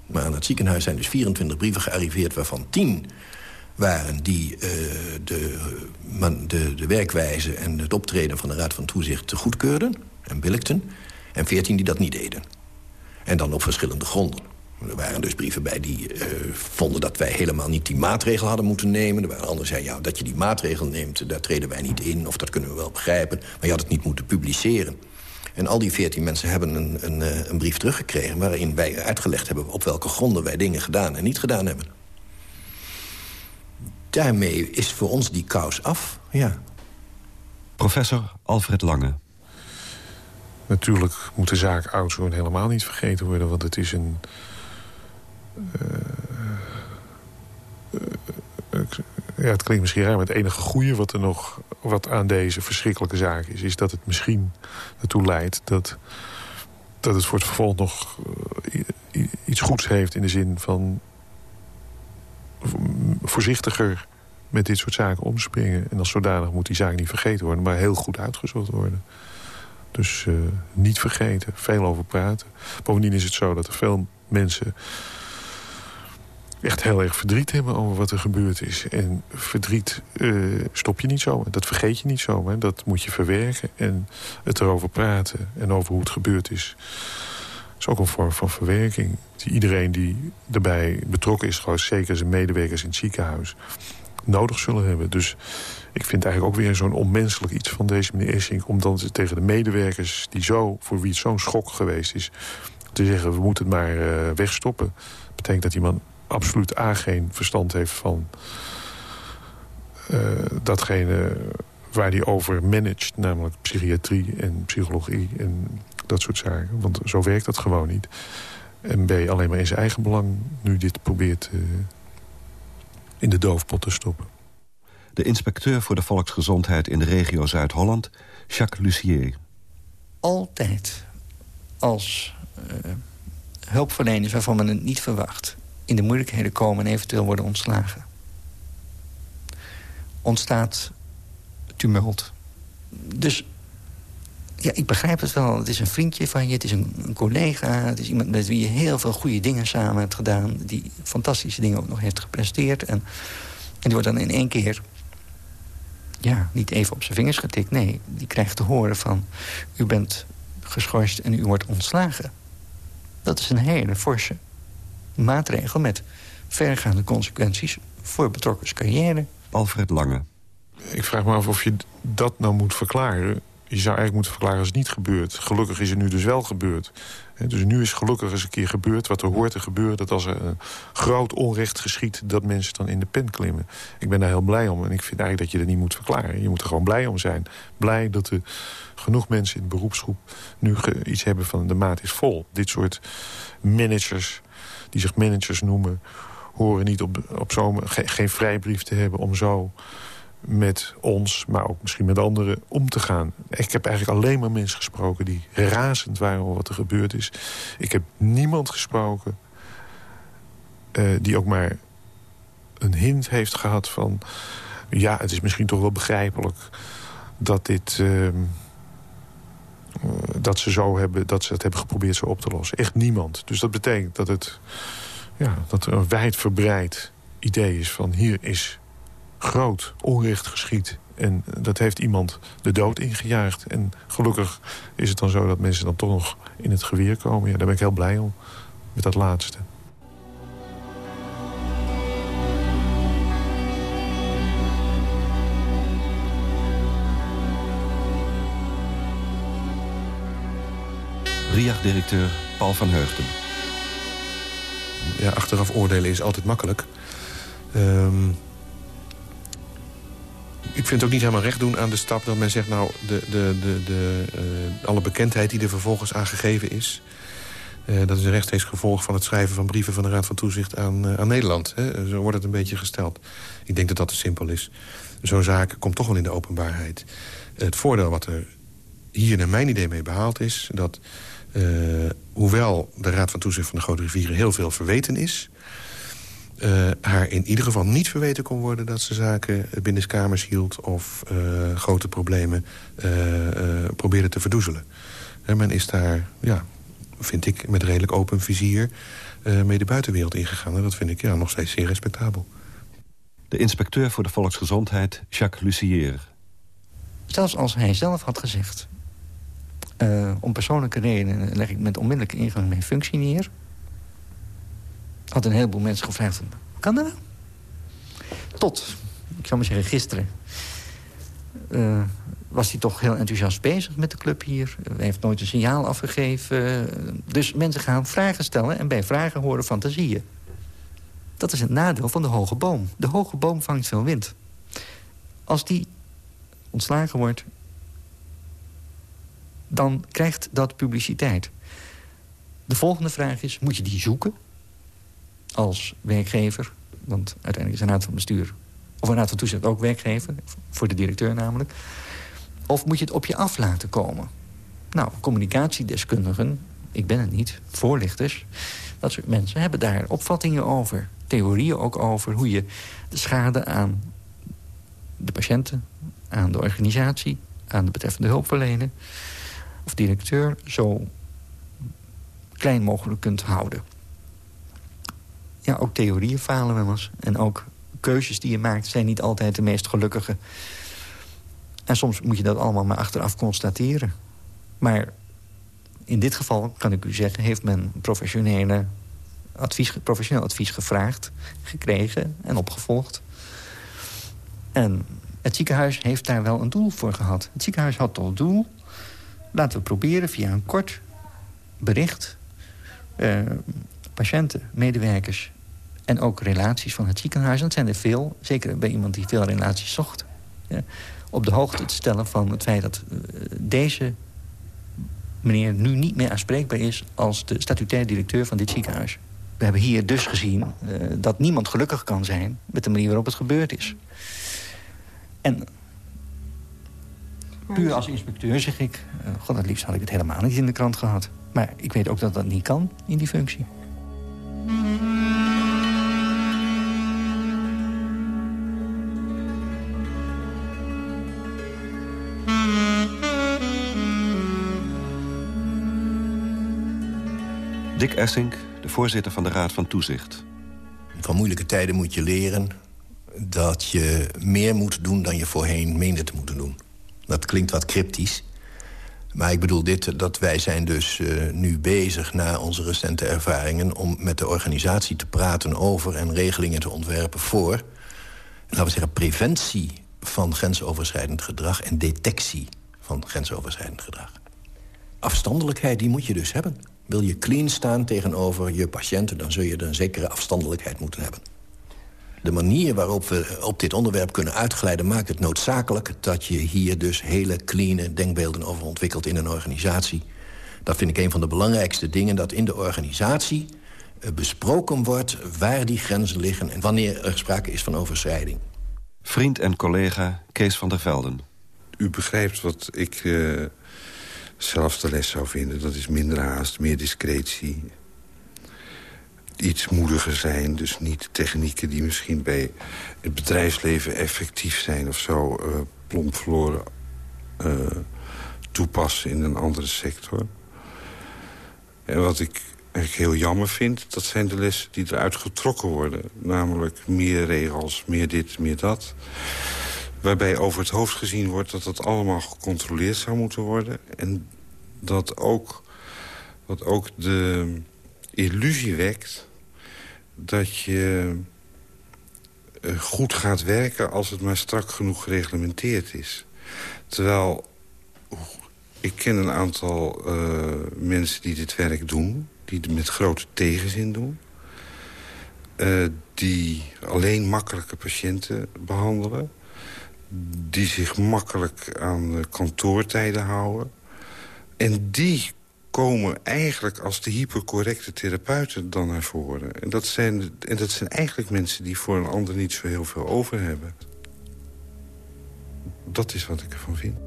Maar aan het ziekenhuis zijn dus 24 brieven gearriveerd... waarvan 10 waren die uh, de, de, de werkwijze en het optreden van de Raad van Toezicht goedkeurden en billigten. En 14 die dat niet deden. En dan op verschillende gronden. Er waren dus brieven bij die uh, vonden dat wij helemaal niet die maatregel hadden moeten nemen. Er waren anderen die zeiden, ja, dat je die maatregel neemt, daar treden wij niet in. Of dat kunnen we wel begrijpen. Maar je had het niet moeten publiceren. En al die veertien mensen hebben een, een, eh, een brief teruggekregen... waarin wij uitgelegd hebben op welke gronden wij dingen gedaan en niet gedaan hebben. Daarmee is voor ons die kous af, ja. Professor Alfred Lange. Natuurlijk moet de zaak Oudshoorn helemaal niet vergeten worden... want het is een... Uh, uh, ja, het klinkt misschien raar, maar het enige goede wat er nog wat aan deze verschrikkelijke zaak is... is dat het misschien ertoe leidt dat, dat het voor het vervolg nog uh, iets goeds heeft... in de zin van voorzichtiger met dit soort zaken omspringen. En als zodanig moet die zaak niet vergeten worden... maar heel goed uitgezocht worden. Dus uh, niet vergeten, veel over praten. Bovendien is het zo dat er veel mensen echt heel erg verdriet hebben over wat er gebeurd is. En verdriet uh, stop je niet zomaar. Dat vergeet je niet zomaar. Dat moet je verwerken en het erover praten. En over hoe het gebeurd is. is ook een vorm van verwerking. Die iedereen die erbij betrokken is... gewoon zeker zijn medewerkers in het ziekenhuis... nodig zullen hebben. Dus ik vind eigenlijk ook weer zo'n onmenselijk iets van deze meneer Essink... om dan tegen de medewerkers die zo, voor wie het zo'n schok geweest is... te zeggen, we moeten het maar uh, wegstoppen. Dat betekent dat iemand absoluut A geen verstand heeft van uh, datgene waar hij over managt. Namelijk psychiatrie en psychologie en dat soort zaken. Want zo werkt dat gewoon niet. En B alleen maar in zijn eigen belang nu dit probeert uh, in de doofpot te stoppen. De inspecteur voor de volksgezondheid in de regio Zuid-Holland, Jacques Lucier. Altijd als uh, hulpverleners waarvan men het niet verwacht in de moeilijkheden komen en eventueel worden ontslagen. Ontstaat tumult. Dus ja, ik begrijp het wel. Het is een vriendje van je, het is een, collega... het is iemand met wie je heel veel goede dingen samen hebt gedaan... die fantastische dingen ook nog heeft gepresteerd. En, en die wordt dan in één keer... ja, niet even op zijn vingers getikt. Nee, die krijgt te horen van... u bent geschorst en u wordt ontslagen. Dat is een hele forse maatregel met vergaande consequenties voor betrokkens carrière. Alfred Lange. Ik vraag me af of je dat nou moet verklaren je zou eigenlijk moeten verklaren als het niet gebeurt. Gelukkig is het nu dus wel gebeurd. Dus nu is gelukkig eens een keer gebeurd wat er hoort te gebeuren... dat als er een groot onrecht geschiet, dat mensen dan in de pen klimmen. Ik ben daar heel blij om en ik vind eigenlijk dat je dat niet moet verklaren. Je moet er gewoon blij om zijn. Blij dat er genoeg mensen in de beroepsgroep nu iets hebben van... de maat is vol. Dit soort managers, die zich managers noemen... horen niet op, op zo'n geen vrijbrief te hebben om zo met ons, maar ook misschien met anderen, om te gaan. Ik heb eigenlijk alleen maar mensen gesproken die razend waren over wat er gebeurd is. Ik heb niemand gesproken uh, die ook maar een hint heeft gehad van... ja, het is misschien toch wel begrijpelijk dat dit... Uh, dat ze zo hebben, dat ze het hebben geprobeerd zo op te lossen. Echt niemand. Dus dat betekent dat het ja, dat er een wijdverbreid idee is van hier is groot onrecht geschied. En dat heeft iemand de dood ingejaagd. En gelukkig is het dan zo dat mensen dan toch nog in het geweer komen. Ja, daar ben ik heel blij om, met dat laatste. RIAG-directeur Paul van Heugden. Ja, achteraf oordelen is altijd makkelijk. Um, ik vind het ook niet helemaal recht doen aan de stap dat men zegt... nou, de, de, de, de, uh, alle bekendheid die er vervolgens aangegeven is... Uh, dat is een rechtstreeks gevolg van het schrijven van brieven... van de Raad van Toezicht aan, uh, aan Nederland. Hè? Zo wordt het een beetje gesteld. Ik denk dat dat te simpel is. Zo'n zaak komt toch wel in de openbaarheid. Het voordeel wat er hier naar mijn idee mee behaald is... dat hoewel de Raad van Toezicht van de Grote Rivieren heel veel verweten is uh, haar in ieder geval niet verweten kon worden... dat ze zaken binnenskamers hield of uh, grote problemen uh, probeerde te verdoezelen. En men is daar, ja, vind ik, met redelijk open vizier... mee de buitenwereld ingegaan. En dat vind ik ja, nog steeds zeer respectabel. De inspecteur voor de volksgezondheid, Jacques Lucier. Zelfs als hij zelf had gezegd... om persoonlijke redenen leg ik met onmiddellijke ingang mijn functie neer had een heleboel mensen gevraagd... kan dat nou? Tot, ik zou maar zeggen, gisteren... Uh, was hij toch heel enthousiast bezig met de club hier. Hij heeft nooit een signaal afgegeven. Dus mensen gaan vragen stellen en bij vragen horen fantasieën. Dat is het nadeel van de hoge boom. De hoge boom vangt veel wind. Als die ontslagen wordt... dan krijgt dat publiciteit. De volgende vraag is, moet je die zoeken? als werkgever. Want uiteindelijk is een raad van bestuur... of een raad van toezicht ook werkgever, voor de directeur namelijk. Of moet je het op je af laten komen? Nou, communicatiedeskundigen, ik ben het niet, voorlichters... dat soort mensen hebben daar opvattingen over. Theorieën ook over hoe je de schade aan de patiënten... aan de organisatie, aan de betreffende hulpverlener... of directeur zo klein mogelijk kunt houden ja, ook theorieën falen wel eens. En ook keuzes die je maakt zijn niet altijd de meest gelukkige. En soms moet je dat allemaal maar achteraf constateren. Maar in dit geval, kan ik u zeggen... heeft men professionele advies, professioneel advies gevraagd, gekregen en opgevolgd. En het ziekenhuis heeft daar wel een doel voor gehad. Het ziekenhuis had tot doel... laten we proberen via een kort bericht... Uh, patiënten, medewerkers en ook relaties van het ziekenhuis. dat zijn er veel, zeker bij iemand die veel relaties zocht. Ja, op de hoogte te stellen van het feit dat uh, deze meneer nu niet meer aanspreekbaar is... als de statutair directeur van dit ziekenhuis. We hebben hier dus gezien uh, dat niemand gelukkig kan zijn... met de manier waarop het gebeurd is. En puur als inspecteur zeg ik... Uh, god, het liefst had ik het helemaal niet in de krant gehad. Maar ik weet ook dat dat niet kan in die functie. Dick Essink, de voorzitter van de Raad van Toezicht. Van moeilijke tijden moet je leren dat je meer moet doen dan je voorheen meende te moeten doen. Dat klinkt wat cryptisch. Maar ik bedoel dit, dat wij zijn dus uh, nu bezig... na onze recente ervaringen om met de organisatie te praten over... en regelingen te ontwerpen voor, laten we zeggen, preventie van grensoverschrijdend gedrag... en detectie van grensoverschrijdend gedrag. Afstandelijkheid, die moet je dus hebben. Wil je clean staan tegenover je patiënten... dan zul je een zekere afstandelijkheid moeten hebben. De manier waarop we op dit onderwerp kunnen uitglijden... maakt het noodzakelijk dat je hier dus hele clean denkbeelden over ontwikkelt in een organisatie. Dat vind ik een van de belangrijkste dingen... dat in de organisatie eh, besproken wordt waar die grenzen liggen... en wanneer er sprake is van overschrijding. Vriend en collega Kees van der Velden. U begrijpt wat ik uh, zelf de les zou vinden. Dat is minder haast, meer discretie. Iets moediger zijn, dus niet technieken die misschien bij het bedrijfsleven effectief zijn of zo... Uh, plomp verloren uh, toepassen in een andere sector. En wat ik eigenlijk heel jammer vind... dat zijn de lessen die eruit getrokken worden. Namelijk meer regels, meer dit, meer dat. Waarbij over het hoofd gezien wordt dat dat allemaal gecontroleerd zou moeten worden. En dat ook, dat ook de illusie wekt dat je eh, goed gaat werken als het maar strak genoeg gereglementeerd is. Terwijl ik ken een aantal uh, mensen die dit werk doen die het met grote tegenzin doen. Uh, die alleen makkelijke patiënten behandelen. Die zich makkelijk aan kantoortijden houden. En die komen eigenlijk als de hypercorrecte therapeuten dan naar voren. En dat, zijn, en dat zijn eigenlijk mensen die voor een ander niet zo heel veel over hebben. Dat is wat ik ervan vind.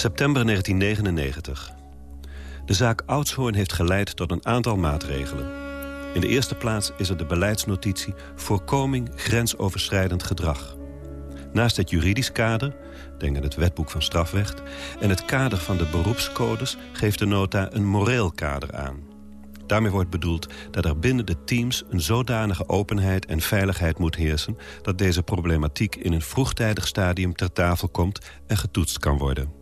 September 1999. De zaak Oudshoorn heeft geleid tot een aantal maatregelen. In de eerste plaats is er de beleidsnotitie... voorkoming grensoverschrijdend gedrag. Naast het juridisch kader, denk aan het wetboek van strafrecht... en het kader van de beroepscodes geeft de nota een moreel kader aan. Daarmee wordt bedoeld dat er binnen de teams een zodanige openheid en veiligheid moet heersen... dat deze problematiek in een vroegtijdig stadium ter tafel komt en getoetst kan worden.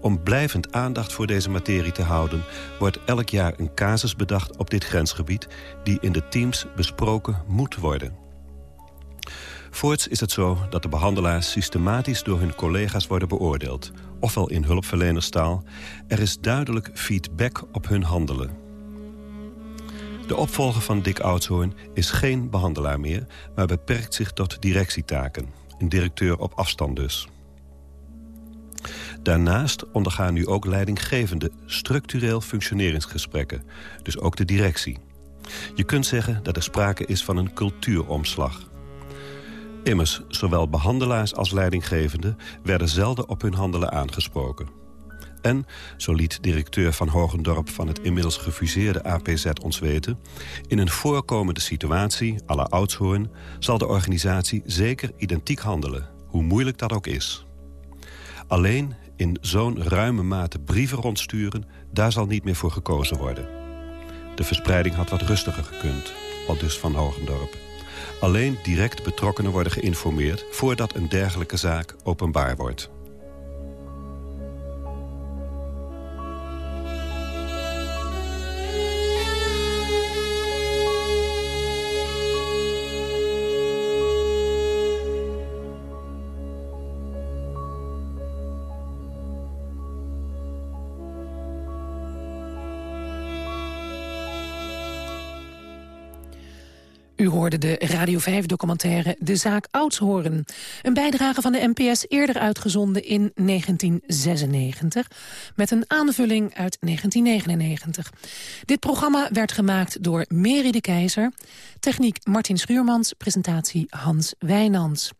Om blijvend aandacht voor deze materie te houden... wordt elk jaar een casus bedacht op dit grensgebied... die in de teams besproken moet worden. Voorts is het zo dat de behandelaars systematisch door hun collega's worden beoordeeld. Ofwel in hulpverlenerstaal. Er is duidelijk feedback op hun handelen. De opvolger van Dick Oudshoorn is geen behandelaar meer... maar beperkt zich tot directietaken. Een directeur op afstand dus. Daarnaast ondergaan nu ook leidinggevende structureel functioneringsgesprekken. Dus ook de directie. Je kunt zeggen dat er sprake is van een cultuuromslag. Immers, zowel behandelaars als leidinggevenden... werden zelden op hun handelen aangesproken. En, zo liet directeur van Hogendorp van het inmiddels gefuseerde APZ ons weten... in een voorkomende situatie, à la Oudshoorn... zal de organisatie zeker identiek handelen, hoe moeilijk dat ook is. Alleen in zo'n ruime mate brieven rondsturen... daar zal niet meer voor gekozen worden. De verspreiding had wat rustiger gekund, al dus van Hogendorp. Alleen direct betrokkenen worden geïnformeerd... voordat een dergelijke zaak openbaar wordt. De Radio 5-documentaire De Zaak Oudshoorn. Een bijdrage van de NPS eerder uitgezonden in 1996... met een aanvulling uit 1999. Dit programma werd gemaakt door Mary de Keizer... techniek Martin Schuurmans, presentatie Hans Wijnands.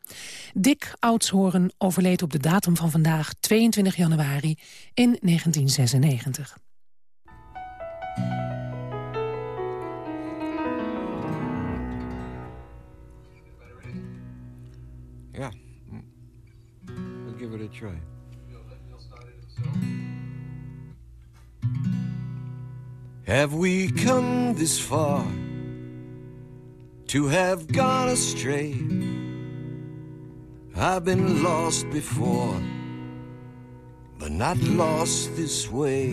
Dick Oudshoorn overleed op de datum van vandaag, 22 januari, in 1996. It a try. Have we come this far to have gone astray. I've been lost before, but not lost this way.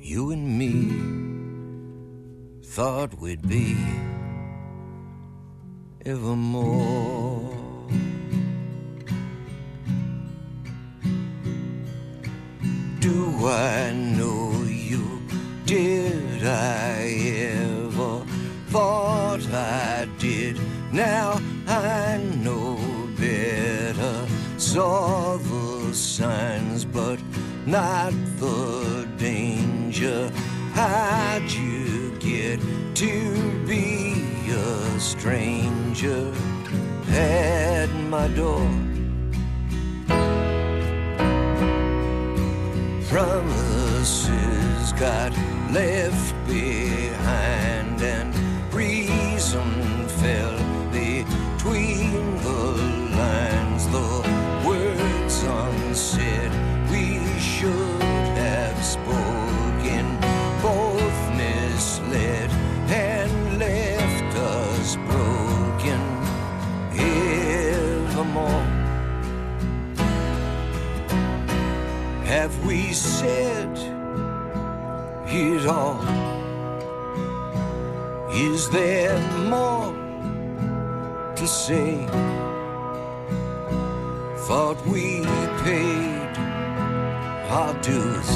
You and me thought we'd be evermore. Do I know you? Did I ever? Thought I did. Now I know better. Saw the signs, but not the danger. How'd you get to be a stranger at my door? Promises got left behind We said it all? Is there more to say? Thought we paid our dues.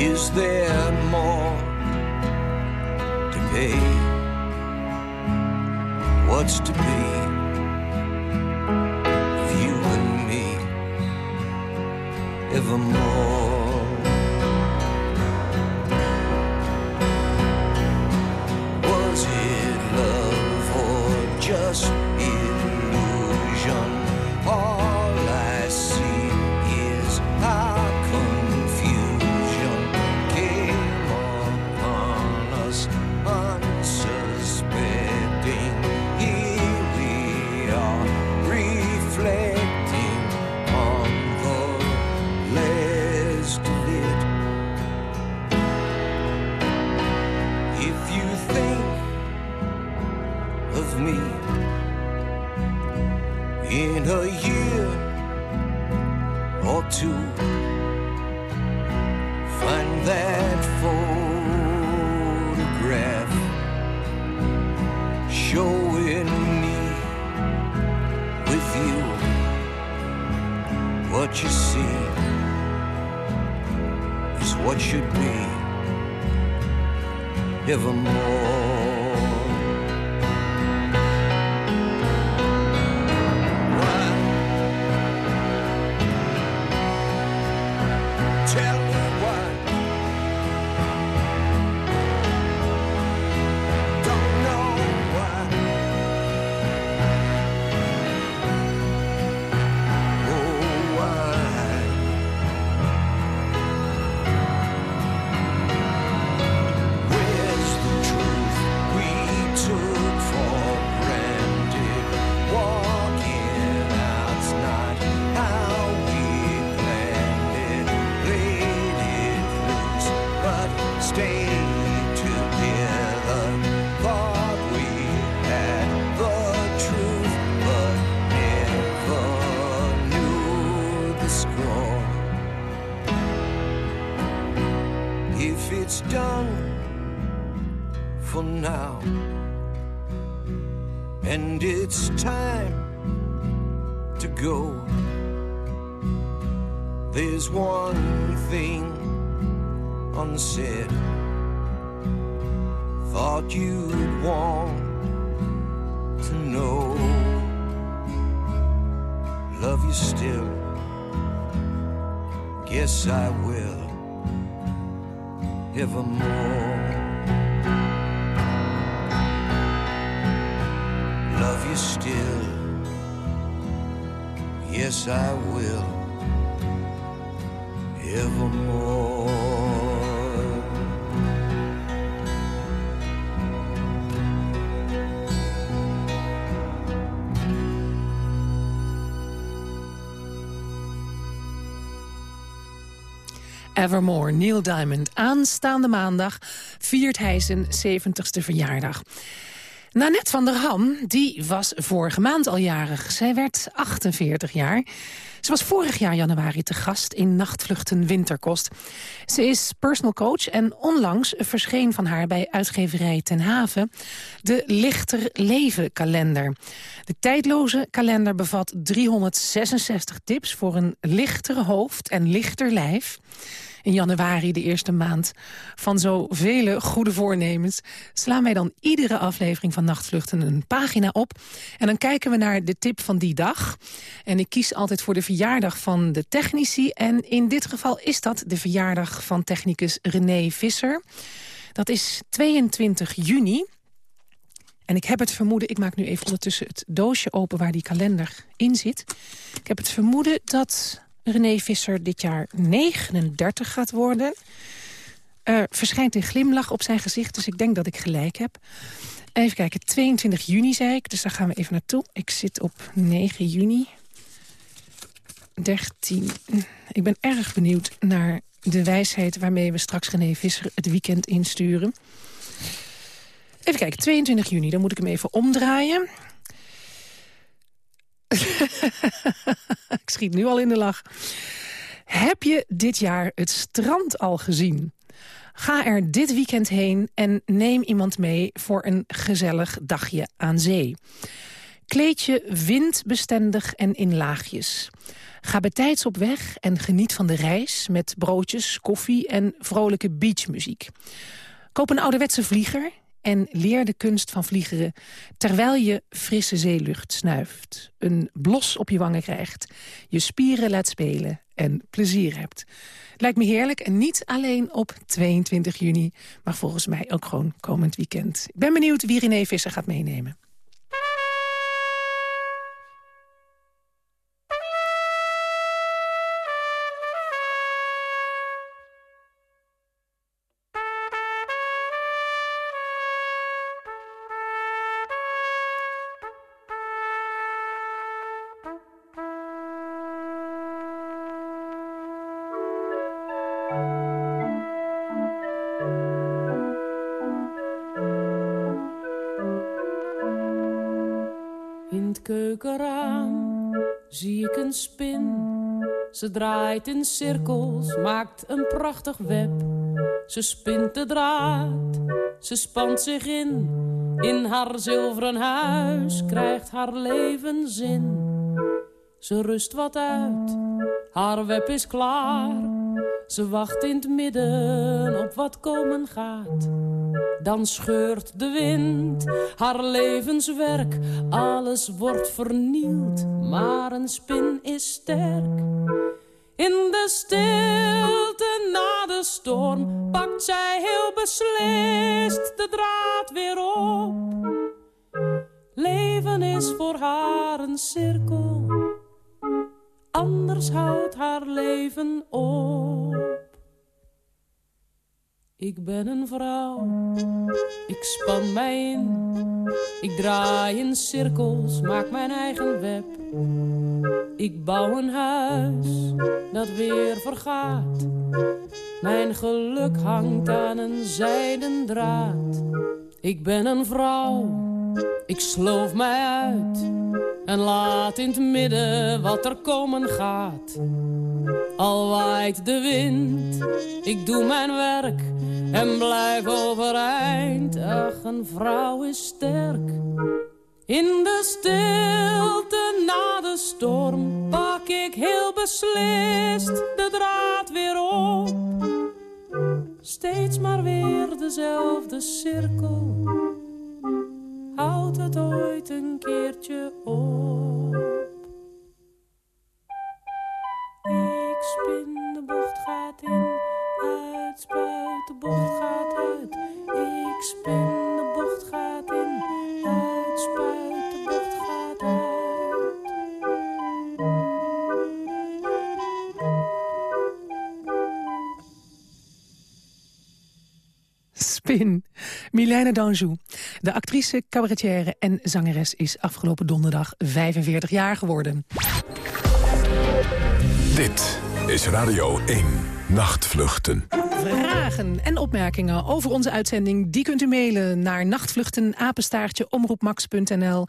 Is there more to pay? What's to be evermore? Thought you'd want to know. Love you still. Guess I will evermore. Love you still. Yes, I will evermore. Evermore, Neil Diamond. Aanstaande maandag viert hij zijn 70ste verjaardag. Nanette van der Ham, die was vorige maand al jarig. Zij werd 48 jaar. Ze was vorig jaar januari te gast in Nachtvluchten Winterkost. Ze is personal coach en onlangs verscheen van haar bij uitgeverij Ten Haven... de Lichter Leven kalender. De tijdloze kalender bevat 366 tips voor een lichter hoofd en lichter lijf in januari, de eerste maand van zo vele goede voornemens... slaan wij dan iedere aflevering van Nachtvluchten een pagina op. En dan kijken we naar de tip van die dag. En ik kies altijd voor de verjaardag van de technici. En in dit geval is dat de verjaardag van technicus René Visser. Dat is 22 juni. En ik heb het vermoeden, ik maak nu even ondertussen het doosje open waar die kalender in zit. Ik heb het vermoeden dat René Visser dit jaar 39 gaat worden. Er verschijnt een glimlach op zijn gezicht, dus ik denk dat ik gelijk heb. Even kijken, 22 juni zei ik, dus daar gaan we even naartoe. Ik zit op 9 juni. 13. Ik ben erg benieuwd naar de wijsheid waarmee we straks René Visser het weekend insturen. Even kijken, 22 juni, dan moet ik hem even omdraaien. ik schiet nu al in de lach. Heb je dit jaar het strand al gezien? Ga er dit weekend heen en neem iemand mee voor een gezellig dagje aan zee. Kleed je windbestendig en in laagjes. Ga betijds op weg en geniet van de reis met broodjes, koffie en vrolijke beachmuziek. Koop een ouderwetse vlieger en leer de kunst van vliegeren... terwijl je frisse zeelucht snuift, een blos op je wangen krijgt... je spieren laat spelen en plezier hebt. Lijkt me heerlijk en niet alleen op 22 juni... maar volgens mij ook gewoon komend weekend. Ik ben benieuwd wie René Visser gaat meenemen. Ze draait in cirkels, maakt een prachtig web. Ze spint de draad, ze spant zich in. In haar zilveren huis krijgt haar leven zin. Ze rust wat uit, haar web is klaar. Ze wacht in het midden op wat komen gaat. Dan scheurt de wind haar levenswerk. Alles wordt vernield, maar een spin is sterk. In de stilte na de storm pakt zij heel beslist de draad weer op. Leven is voor haar een cirkel, anders houdt haar leven op. Ik ben een vrouw, ik span mij in. Ik draai in cirkels, maak mijn eigen web. Ik bouw een huis dat weer vergaat. Mijn geluk hangt aan een zijden draad. Ik ben een vrouw, ik sloof mij uit. En laat in het midden wat er komen gaat. Al waait de wind, ik doe mijn werk en blijf overeind. Ach, een vrouw is sterk. In de stilte na de storm pak ik heel beslist de draad weer op. Steeds maar weer dezelfde cirkel. Houdt het ooit een keertje op? Ik spin, de bocht gaat in uitspuit, de bocht gaat uit. Ik spin, de bocht gaat in, uitspuit, de Spin. Milène Danjou. De actrice, cabaretière en zangeres is afgelopen donderdag 45 jaar geworden. Dit is Radio 1 Nachtvluchten. Vragen en opmerkingen over onze uitzending... die kunt u mailen naar nachtvluchten-omroepmax.nl.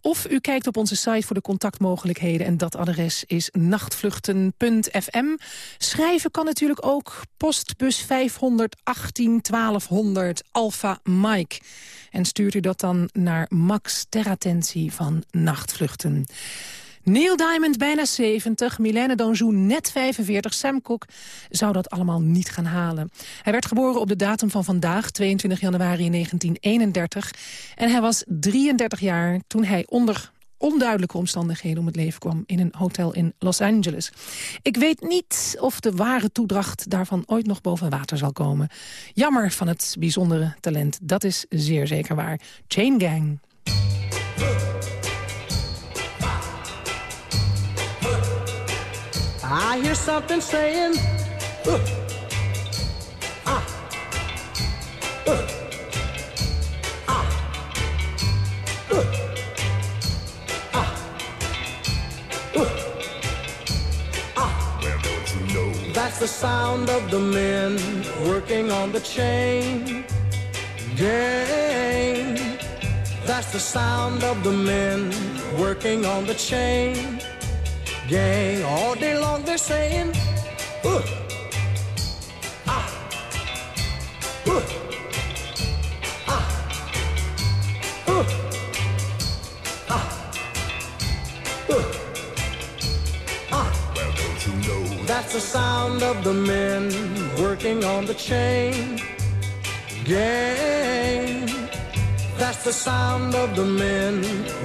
Of u kijkt op onze site voor de contactmogelijkheden... en dat adres is nachtvluchten.fm. Schrijven kan natuurlijk ook postbus 518 1200 Alpha Mike. En stuurt u dat dan naar Max ter attentie van Nachtvluchten. Neil Diamond bijna 70, Milène Danjou net 45, Sam Cooke zou dat allemaal niet gaan halen. Hij werd geboren op de datum van vandaag, 22 januari 1931. En hij was 33 jaar toen hij onder onduidelijke omstandigheden om het leven kwam in een hotel in Los Angeles. Ik weet niet of de ware toedracht daarvan ooit nog boven water zal komen. Jammer van het bijzondere talent, dat is zeer zeker waar. Chain Gang. I hear something saying, uh, ah, uh, ah, uh, ah, uh, ah. Well, don't you know? That's the sound of the men working on the chain gang. That's the sound of the men working on the chain gang. All day long they're saying, uh, ah, uh, ah, uh, ah, uh, ah. Well, don't you know? That's the sound of the men working on the chain gang. That's the sound of the men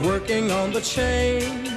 working on the chain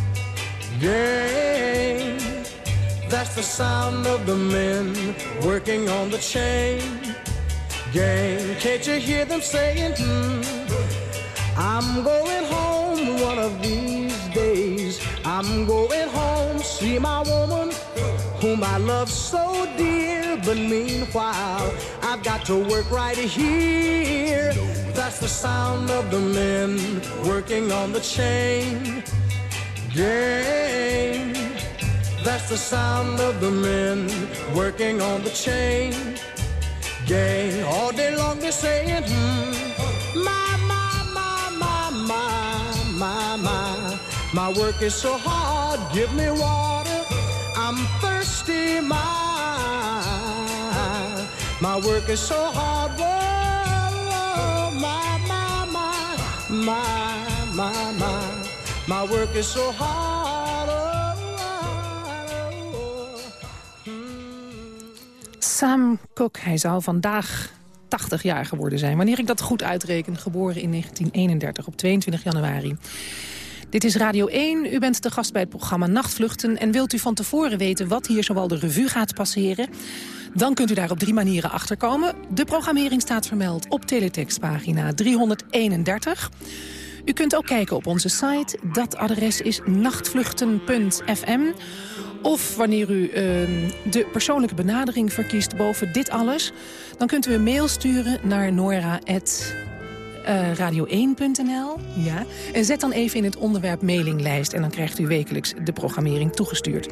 gang. That's the sound of the men working on the chain gang. Can't you hear them saying, hmm, I'm going home one of these days. I'm going home, see my woman whom I love so dear. But meanwhile, I've got to work right here. That's the sound of the men working on the chain gang. That's the sound of the men working on the chain gang. All day long they're saying, hmm, my, my, my, my, my, my, my. My work is so hard, give me water. I'm thirsty, my. My work is so hard, my, my, my, my, my, my. My work is so hard. Sam Kok, hij zou vandaag 80 jaar geworden zijn. Wanneer ik dat goed uitreken, geboren in 1931 op 22 januari. Dit is Radio 1. U bent de gast bij het programma Nachtvluchten. En wilt u van tevoren weten wat hier zowel de revue gaat passeren... dan kunt u daar op drie manieren achterkomen. De programmering staat vermeld op teletextpagina 331... U kunt ook kijken op onze site. Dat adres is nachtvluchten.fm. Of wanneer u uh, de persoonlijke benadering verkiest boven dit alles... dan kunt u een mail sturen naar nora uh, radio1.nl. Ja. En zet dan even in het onderwerp mailinglijst... en dan krijgt u wekelijks de programmering toegestuurd.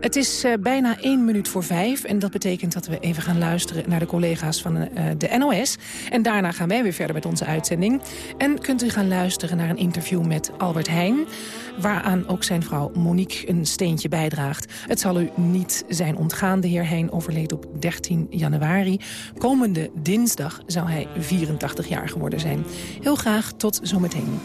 Het is uh, bijna één minuut voor vijf. En dat betekent dat we even gaan luisteren naar de collega's van uh, de NOS. En daarna gaan wij weer verder met onze uitzending. En kunt u gaan luisteren naar een interview met Albert Heijn... waaraan ook zijn vrouw Monique een steentje bijdraagt. Het zal u niet zijn ontgaan. De heer Heijn overleed op 13 januari. Komende dinsdag zou hij 84 jaar geworden zijn. Heel graag tot zometeen.